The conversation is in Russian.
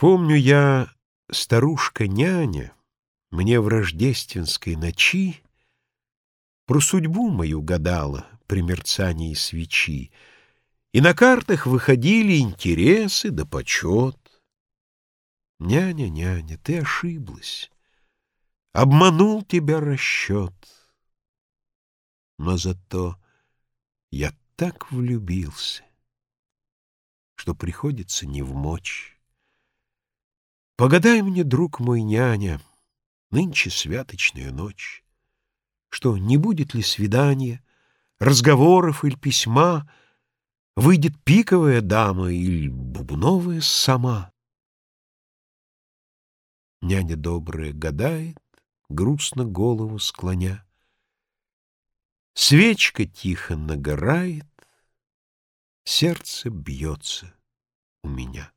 Помню я, старушка-няня мне в рождественской ночи Про судьбу мою гадала при мерцании свечи, И на картах выходили интересы да почет. Няня, няня, ты ошиблась, обманул тебя расчет. Но зато я так влюбился, что приходится не в мочь. Погадай мне, друг мой, няня, нынче святочную ночь, Что не будет ли свидания, разговоров или письма, Выйдет пиковая дама или бубновая сама. Няня добрая гадает, грустно голову склоня. Свечка тихо нагорает, сердце бьется у меня.